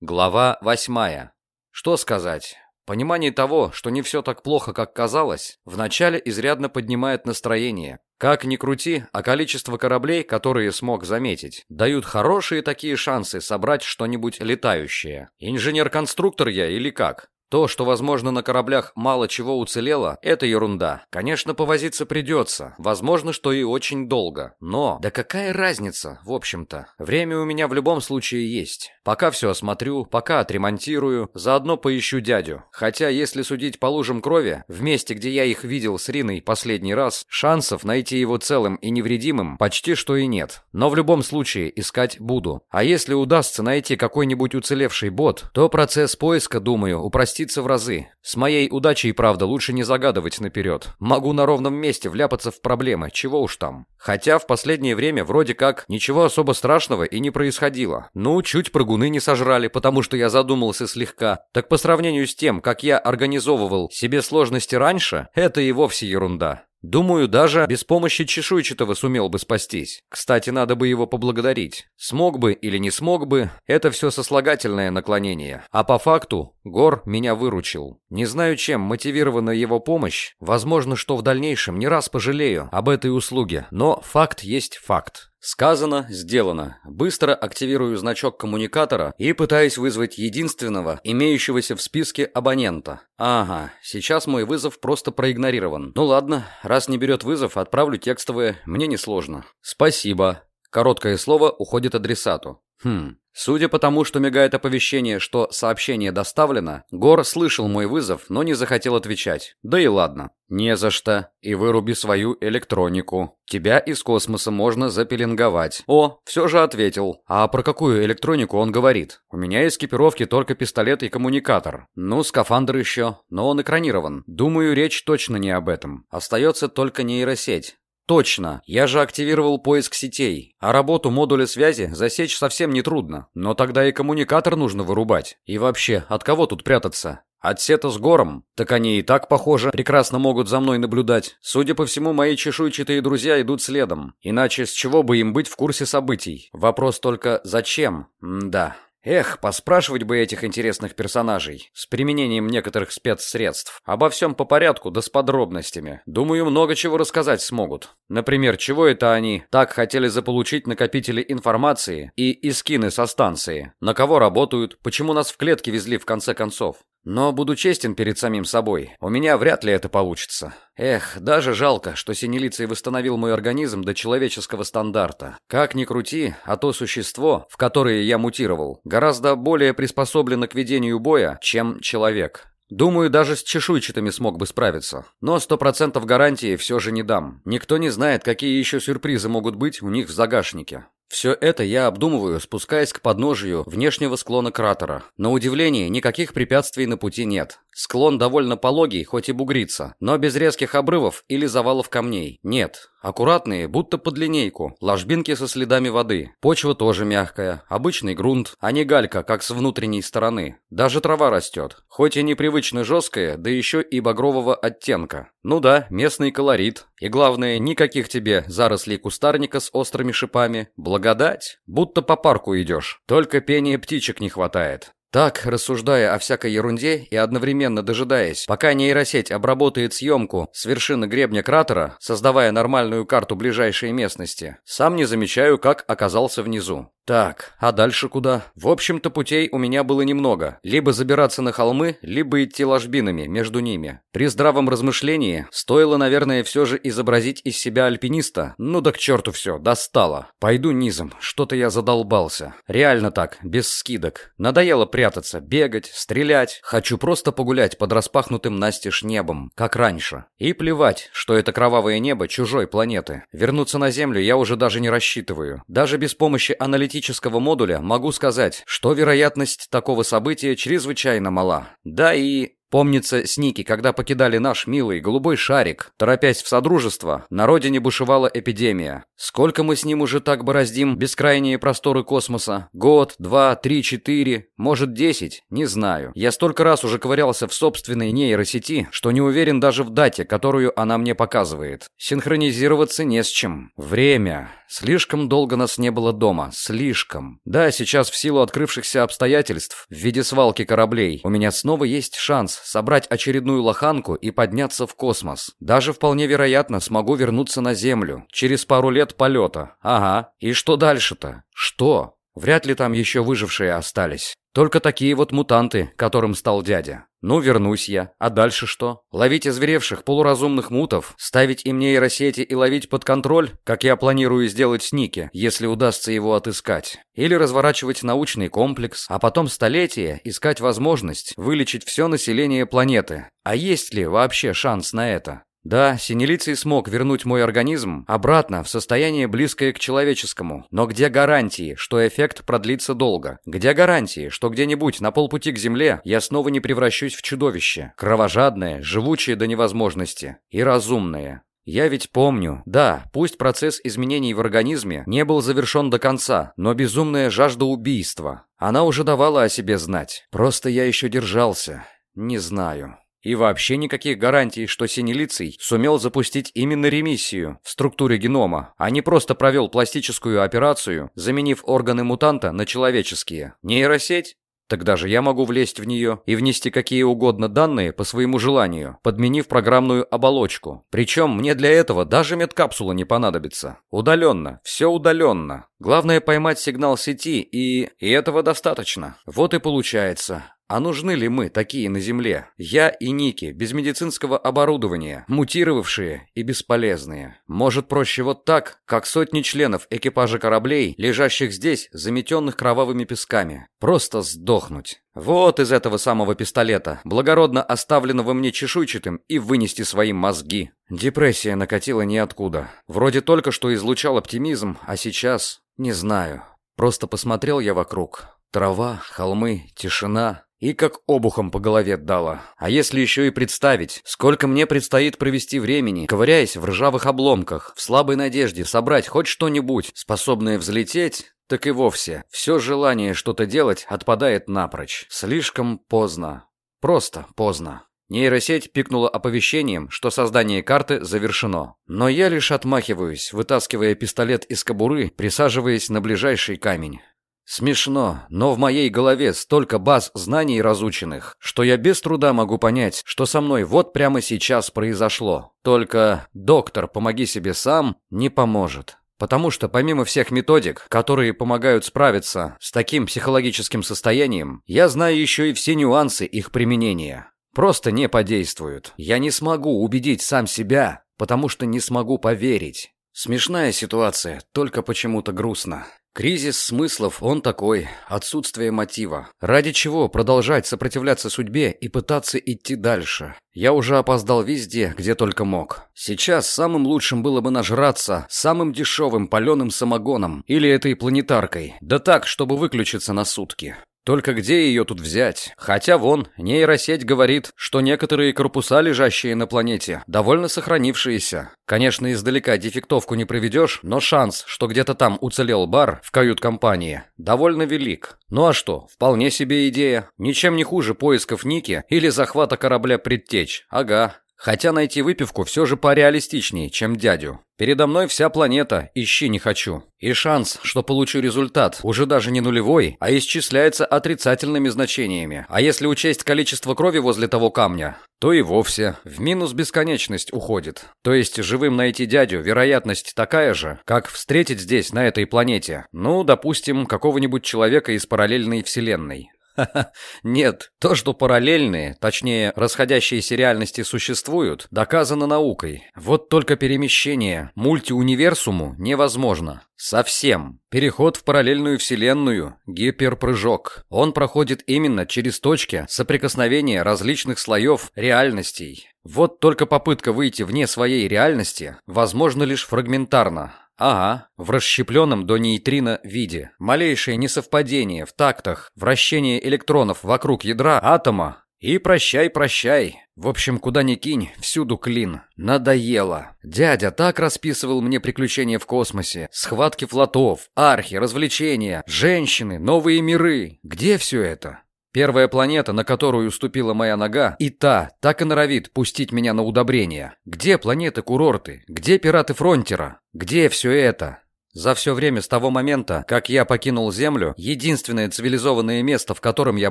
Глава восьмая. Что сказать? Понимание того, что не все так плохо, как казалось, вначале изрядно поднимает настроение. Как ни крути, а количество кораблей, которые смог заметить, дают хорошие такие шансы собрать что-нибудь летающее. Инженер-конструктор я или как? То, что, возможно, на кораблях мало чего уцелело, это ерунда. Конечно, повозиться придется. Возможно, что и очень долго. Но, да какая разница, в общем-то. Время у меня в любом случае есть. Пока все осмотрю, пока отремонтирую, заодно поищу дядю. Хотя, если судить по лужам крови, в месте, где я их видел с Риной последний раз, шансов найти его целым и невредимым почти что и нет. Но в любом случае искать буду. А если удастся найти какой-нибудь уцелевший бот, то процесс поиска, думаю, упростится в разы. С моей удачей, правда, лучше не загадывать наперед. Могу на ровном месте вляпаться в проблемы, чего уж там. Хотя в последнее время вроде как ничего особо страшного и не происходило. Ну, чуть прыгуны не сожрали, потому что я задумался слегка. Так по сравнению с тем, как я организовывал себе сложности раньше, это и вовсе ерунда. Думаю, даже без помощи чешуйчатого сумел бы спастись. Кстати, надо бы его поблагодарить. Смог бы или не смог бы, это все сослагательное наклонение. А по факту, Гор меня выручил. Не знаю, чем мотивирована его помощь. Возможно, что в дальнейшем не раз пожалею об этой услуге. Но факт есть факт. Сказано, сделано. Быстро активирую значок коммуникатора и пытаюсь вызвать единственного, имеющегося в списке абонента. Ага, сейчас мой вызов просто проигнорирован. Ну ладно, раз не берет вызов, отправлю текстовое, мне несложно. Спасибо. Короткое слово уходит адресату. Хм, Судя по тому, что мигает оповещение, что сообщение доставлено, Гор слышал мой вызов, но не захотел отвечать. Да и ладно. Не за что. И выруби свою электронику. Тебя из космоса можно запеленговать. О, все же ответил. А про какую электронику он говорит? У меня из экипировки только пистолет и коммуникатор. Ну, скафандр еще, но он экранирован. Думаю, речь точно не об этом. Остается только нейросеть. Точно, я же активировал поиск сетей, а работу модуля связи засечь совсем нетрудно. Но тогда и коммуникатор нужно вырубать. И вообще, от кого тут прятаться? От сета с гором? Так они и так, похоже, прекрасно могут за мной наблюдать. Судя по всему, мои чешуйчатые друзья идут следом. Иначе с чего бы им быть в курсе событий? Вопрос только «зачем?» М да. Эх, поспрашивать бы этих интересных персонажей с применением некоторых спецсредств. Обо всем по порядку, да с подробностями. Думаю, много чего рассказать смогут. Например, чего это они так хотели заполучить накопители информации и искины со станции? На кого работают? Почему нас в клетке везли в конце концов? Но буду честен перед самим собой. У меня вряд ли это получится. Эх, даже жалко, что Синелицей восстановил мой организм до человеческого стандарта. Как ни крути, а то существо, в которое я мутировал, гораздо более приспособлено к ведению боя, чем человек. Думаю, даже с чешуйчатыми смог бы справиться. Но сто процентов гарантии все же не дам. Никто не знает, какие еще сюрпризы могут быть у них в загашнике. Все это я обдумываю, спускаясь к подножию внешнего склона кратера. На удивление, никаких препятствий на пути нет. Склон довольно пологий, хоть и бугрится, но без резких обрывов или завалов камней. Нет, аккуратные, будто под линейку, ложбинки со следами воды. Почва тоже мягкая, обычный грунт, а не галька, как с внутренней стороны. Даже трава растет, хоть и непривычно жесткая, да еще и багрового оттенка. Ну да, местный колорит. И главное, никаких тебе зарослей кустарника с острыми шипами. Благодать. Будто по парку идешь. Только пения птичек не хватает. Так, рассуждая о всякой ерунде и одновременно дожидаясь, пока нейросеть обработает съемку с вершины гребня кратера, создавая нормальную карту ближайшей местности, сам не замечаю, как оказался внизу. Так, а дальше куда? В общем-то, путей у меня было немного. Либо забираться на холмы, либо идти ложбинами между ними. При здравом размышлении стоило, наверное, все же изобразить из себя альпиниста. Ну да к черту все, достало. Пойду низом, что-то я задолбался. Реально так, без скидок. Надоело прятаться, бегать, стрелять. Хочу просто погулять под распахнутым настежь небом, как раньше. И плевать, что это кровавое небо чужой планеты. Вернуться на Землю я уже даже не рассчитываю. Даже без помощи аналитики модуля могу сказать, что вероятность такого события чрезвычайно мала. Да и Помнится, с Ники, когда покидали наш милый голубой шарик, торопясь в Содружество, на родине бушевала эпидемия. Сколько мы с ним уже так бороздим бескрайние просторы космоса? Год, два, три, четыре, может десять? Не знаю. Я столько раз уже ковырялся в собственной нейросети, что не уверен даже в дате, которую она мне показывает. Синхронизироваться не с чем. Время. Слишком долго нас не было дома. Слишком. Да, сейчас в силу открывшихся обстоятельств в виде свалки кораблей у меня снова есть шанс собрать очередную лоханку и подняться в космос. Даже вполне вероятно смогу вернуться на Землю. Через пару лет полета. Ага. И что дальше-то? Что? Вряд ли там еще выжившие остались. Только такие вот мутанты, которым стал дядя. Ну, вернусь я. А дальше что? Ловить озверевших полуразумных мутов, ставить им нейросети и ловить под контроль, как я планирую сделать с Ники, если удастся его отыскать. Или разворачивать научный комплекс, а потом столетия искать возможность вылечить все население планеты. А есть ли вообще шанс на это? Да, Синелицей смог вернуть мой организм обратно в состояние близкое к человеческому. Но где гарантии, что эффект продлится долго? Где гарантии, что где-нибудь на полпути к Земле я снова не превращусь в чудовище? Кровожадное, живучее до невозможности. И разумное. Я ведь помню, да, пусть процесс изменений в организме не был завершен до конца, но безумная жажда убийства. Она уже давала о себе знать. Просто я еще держался. Не знаю. И вообще никаких гарантий, что Синелицей сумел запустить именно ремиссию в структуре генома, а не просто провел пластическую операцию, заменив органы мутанта на человеческие. Нейросеть? Тогда же я могу влезть в нее и внести какие угодно данные по своему желанию, подменив программную оболочку. Причем мне для этого даже медкапсула не понадобится. Удаленно, все удаленно. Главное поймать сигнал сети и... И этого достаточно. Вот и получается. А нужны ли мы такие на Земле? Я и Ники, без медицинского оборудования, мутировавшие и бесполезные. Может проще вот так, как сотни членов экипажа кораблей, лежащих здесь, заметенных кровавыми песками. Просто сдохнуть. Вот из этого самого пистолета, благородно оставленного мне чешуйчатым, и вынести свои мозги. Депрессия накатила ниоткуда. Вроде только что излучал оптимизм, а сейчас... Не знаю. Просто посмотрел я вокруг. Трава, холмы, тишина, и как обухом по голове дала. А если еще и представить, сколько мне предстоит провести времени, ковыряясь в ржавых обломках, в слабой надежде собрать хоть что-нибудь, способное взлететь, так и вовсе все желание что-то делать отпадает напрочь. Слишком поздно. Просто поздно. Нейросеть пикнула оповещением, что создание карты завершено. Но я лишь отмахиваюсь, вытаскивая пистолет из кобуры, присаживаясь на ближайший камень. Смешно, но в моей голове столько баз знаний разученных, что я без труда могу понять, что со мной вот прямо сейчас произошло. Только «доктор, помоги себе сам» не поможет. Потому что помимо всех методик, которые помогают справиться с таким психологическим состоянием, я знаю еще и все нюансы их применения. Просто не подействуют. Я не смогу убедить сам себя, потому что не смогу поверить. Смешная ситуация, только почему-то грустно. Кризис смыслов, он такой, отсутствие мотива. Ради чего продолжать сопротивляться судьбе и пытаться идти дальше? Я уже опоздал везде, где только мог. Сейчас самым лучшим было бы нажраться самым дешевым паленым самогоном или этой планетаркой. Да так, чтобы выключиться на сутки. Только где ее тут взять? Хотя вон, нейросеть говорит, что некоторые корпуса, лежащие на планете, довольно сохранившиеся. Конечно, издалека дефектовку не проведешь, но шанс, что где-то там уцелел бар в кают-компании, довольно велик. Ну а что, вполне себе идея. Ничем не хуже поисков Ники или захвата корабля предтеч. Ага, Хотя найти выпивку все же пореалистичнее, чем дядю. Передо мной вся планета, ищи не хочу. И шанс, что получу результат, уже даже не нулевой, а исчисляется отрицательными значениями. А если учесть количество крови возле того камня, то и вовсе в минус бесконечность уходит. То есть живым найти дядю вероятность такая же, как встретить здесь, на этой планете. Ну, допустим, какого-нибудь человека из параллельной вселенной. Нет, то, что параллельные, точнее, расходящиеся реальности существуют, доказано наукой. Вот только перемещение мультиуниверсуму невозможно. Совсем. Переход в параллельную вселенную, гиперпрыжок. Он проходит именно через точки соприкосновения различных слоев реальностей. Вот только попытка выйти вне своей реальности возможна лишь фрагментарно. Ага, в расщепленном до нейтрино виде. Малейшее несовпадение в тактах вращения электронов вокруг ядра атома И прощай-прощай. В общем, куда ни кинь, всюду клин. Надоело. Дядя так расписывал мне приключения в космосе. Схватки флотов, архи, развлечения, женщины, новые миры. Где все это? Первая планета, на которую уступила моя нога, и та так и норовит пустить меня на удобрение. Где планеты-курорты? Где пираты Фронтера? Где все это? За все время с того момента, как я покинул Землю, единственное цивилизованное место, в котором я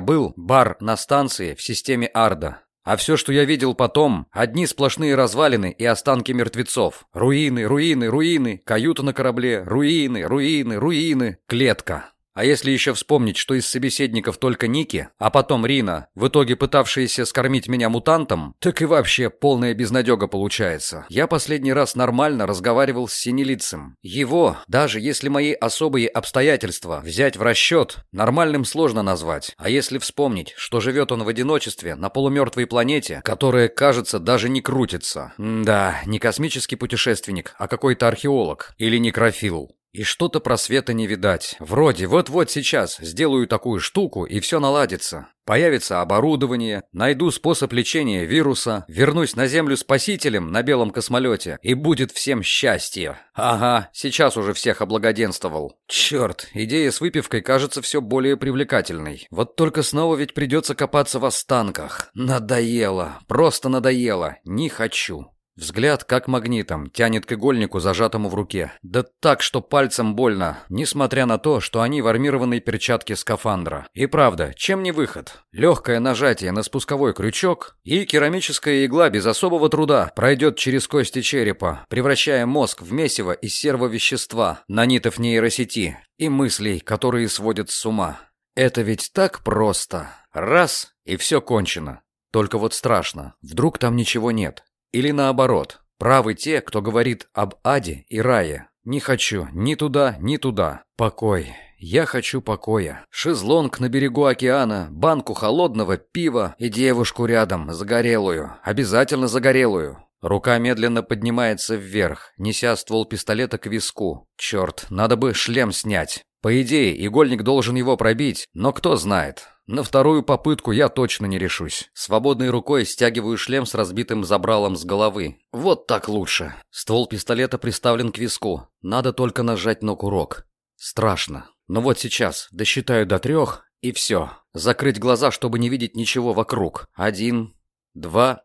был – бар на станции в системе Арда. А все, что я видел потом – одни сплошные развалины и останки мертвецов. Руины, руины, руины, каюта на корабле, руины, руины, руины, клетка. А если еще вспомнить, что из собеседников только Ники, а потом Рина, в итоге пытавшиеся скормить меня мутантом, так и вообще полная безнадега получается. Я последний раз нормально разговаривал с Синелицем. Его, даже если мои особые обстоятельства взять в расчет, нормальным сложно назвать. А если вспомнить, что живет он в одиночестве на полумертвой планете, которая, кажется, даже не крутится. М да, не космический путешественник, а какой-то археолог или некрофил. И что-то просвета не видать. Вроде вот-вот сейчас сделаю такую штуку, и все наладится. Появится оборудование, найду способ лечения вируса, вернусь на Землю спасителем на белом космолете, и будет всем счастье. Ага, сейчас уже всех облагоденствовал. Черт, идея с выпивкой кажется все более привлекательной. Вот только снова ведь придется копаться в останках. Надоело, просто надоело, не хочу. Взгляд, как магнитом, тянет к игольнику, зажатому в руке. Да так, что пальцем больно, несмотря на то, что они в армированной перчатке скафандра. И правда, чем не выход? Легкое нажатие на спусковой крючок, и керамическая игла без особого труда пройдет через кости черепа, превращая мозг в месиво из сервовещества, нанитов нейросети и мыслей, которые сводят с ума. Это ведь так просто. Раз, и все кончено. Только вот страшно. Вдруг там ничего нет. Или наоборот, правы те, кто говорит об аде и рае. Не хочу ни туда, ни туда. Покой. Я хочу покоя. Шезлонг на берегу океана, банку холодного пива и девушку рядом, загорелую. Обязательно загорелую. Рука медленно поднимается вверх, неся ствол пистолета к виску. Черт, надо бы шлем снять. По идее, игольник должен его пробить, но кто знает. На вторую попытку я точно не решусь. Свободной рукой стягиваю шлем с разбитым забралом с головы. Вот так лучше. Ствол пистолета приставлен к виску. Надо только нажать на курок. Страшно. Но вот сейчас досчитаю до трех, и все. Закрыть глаза, чтобы не видеть ничего вокруг. Один, два,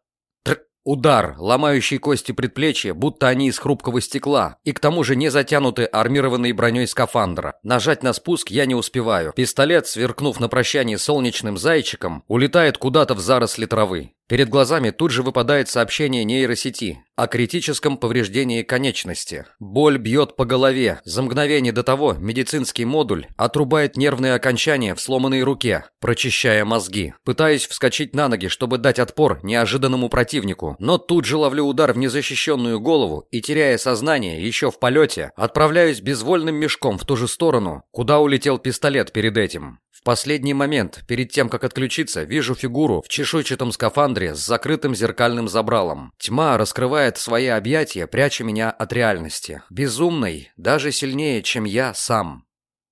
Удар, ломающий кости предплечья, будто они из хрупкого стекла, и к тому же не затянуты армированной броней скафандра. Нажать на спуск я не успеваю. Пистолет, сверкнув на прощание солнечным зайчиком, улетает куда-то в заросли травы. Перед глазами тут же выпадает сообщение нейросети о критическом повреждении конечности. Боль бьет по голове. За мгновение до того медицинский модуль отрубает нервные окончания в сломанной руке, прочищая мозги. Пытаюсь вскочить на ноги, чтобы дать отпор неожиданному противнику, но тут же ловлю удар в незащищенную голову и, теряя сознание еще в полете, отправляюсь безвольным мешком в ту же сторону, куда улетел пистолет перед этим. В последний момент, перед тем, как отключиться, вижу фигуру в чешуйчатом скафандре с закрытым зеркальным забралом. Тьма раскрывает свои объятия, пряча меня от реальности. Безумный, даже сильнее, чем я сам.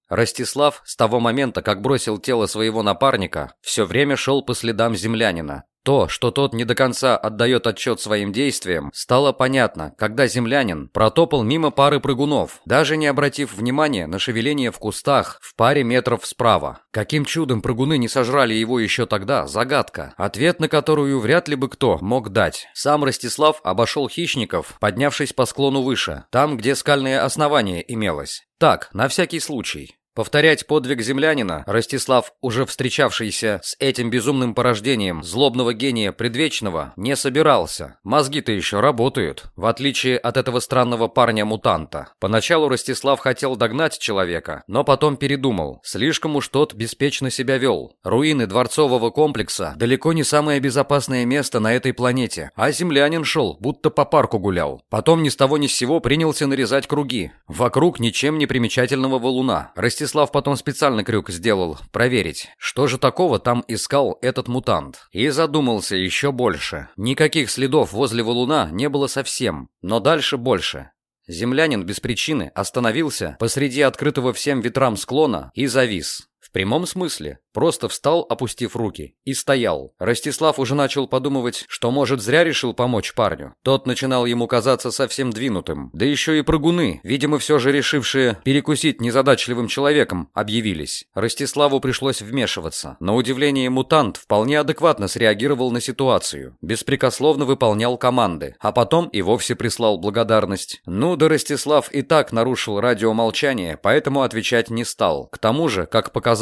Ростислав с того момента, как бросил тело своего напарника, все время шел по следам землянина. То, что тот не до конца отдает отчет своим действиям, стало понятно, когда землянин протопал мимо пары прыгунов, даже не обратив внимания на шевеление в кустах в паре метров справа. Каким чудом прыгуны не сожрали его еще тогда – загадка, ответ на которую вряд ли бы кто мог дать. Сам Ростислав обошел хищников, поднявшись по склону выше, там, где скальное основание имелось. Так, на всякий случай. Повторять подвиг землянина Ростислав, уже встречавшийся с этим безумным порождением злобного гения предвечного, не собирался. Мозги-то еще работают, в отличие от этого странного парня-мутанта. Поначалу Ростислав хотел догнать человека, но потом передумал. Слишком уж тот беспечно себя вел. Руины дворцового комплекса далеко не самое безопасное место на этой планете, а землянин шел, будто по парку гулял. Потом ни с того ни с сего принялся нарезать круги. Вокруг ничем не примечательного валуна. Ростислав Ростислав потом специально крюк сделал, проверить, что же такого там искал этот мутант. И задумался еще больше. Никаких следов возле валуна не было совсем, но дальше больше. Землянин без причины остановился посреди открытого всем ветрам склона и завис. Прямом смысле. Просто встал, опустив руки, и стоял. Ростислав уже начал подумывать, что, может, зря решил помочь парню. Тот начинал ему казаться совсем двинутым. Да еще и прыгуны, видимо, все же решившие перекусить незадачливым человеком, объявились. Ростиславу пришлось вмешиваться. На удивление, мутант вполне адекватно среагировал на ситуацию. Беспрекословно выполнял команды. А потом и вовсе прислал благодарность. Ну, да Ростислав и так нарушил радиомолчание, поэтому отвечать не стал. К тому же, как показалось,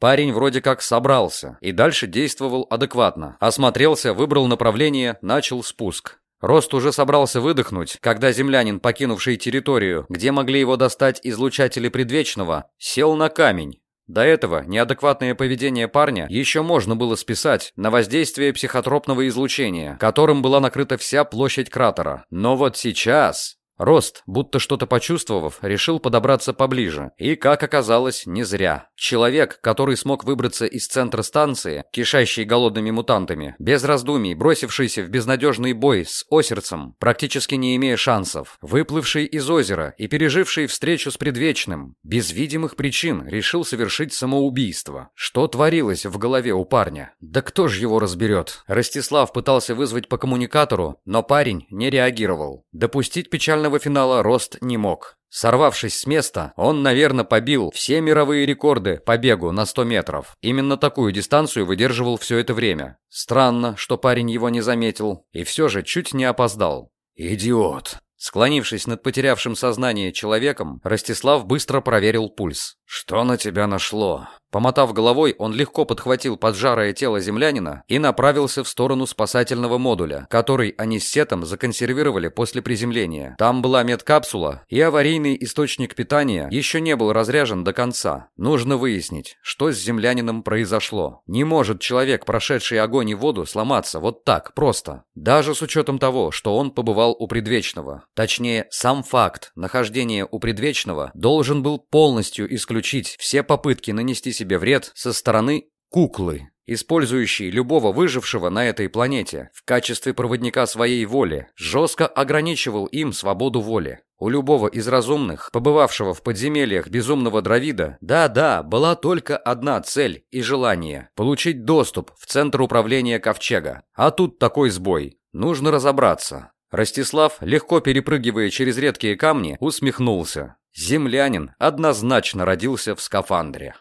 парень вроде как собрался и дальше действовал адекватно. Осмотрелся, выбрал направление, начал спуск. Рост уже собрался выдохнуть, когда землянин, покинувший территорию, где могли его достать излучатели предвечного, сел на камень. До этого неадекватное поведение парня еще можно было списать на воздействие психотропного излучения, которым была накрыта вся площадь кратера. Но вот сейчас... Рост, будто что-то почувствовав, решил подобраться поближе. И, как оказалось, не зря. Человек, который смог выбраться из центра станции, кишащей голодными мутантами, без раздумий, бросившийся в безнадежный бой с Осерцем, практически не имея шансов, выплывший из озера и переживший встречу с предвечным, без видимых причин решил совершить самоубийство. Что творилось в голове у парня? Да кто ж его разберет? Ростислав пытался вызвать по коммуникатору, но парень не реагировал. Допустить печально финального финала Рост не мог. Сорвавшись с места, он, наверное, побил все мировые рекорды по бегу на 100 метров. Именно такую дистанцию выдерживал все это время. Странно, что парень его не заметил, и все же чуть не опоздал. «Идиот!» Склонившись над потерявшим сознание человеком, Ростислав быстро проверил пульс. «Что на тебя нашло?» Помотав головой, он легко подхватил поджарое тело землянина и направился в сторону спасательного модуля, который они с Сетом законсервировали после приземления. Там была медкапсула, и аварийный источник питания еще не был разряжен до конца. Нужно выяснить, что с землянином произошло. Не может человек, прошедший огонь и воду, сломаться вот так, просто. Даже с учетом того, что он побывал у Предвечного. Точнее, сам факт нахождения у Предвечного должен был полностью исключить все попытки нанести себе вред со стороны куклы, использующей любого выжившего на этой планете в качестве проводника своей воли, жестко ограничивал им свободу воли. У любого из разумных, побывавшего в подземельях безумного дровида, да-да, была только одна цель и желание – получить доступ в центр управления Ковчега. А тут такой сбой. Нужно разобраться. Ростислав, легко перепрыгивая через редкие камни, усмехнулся. Землянин однозначно родился в скафандре.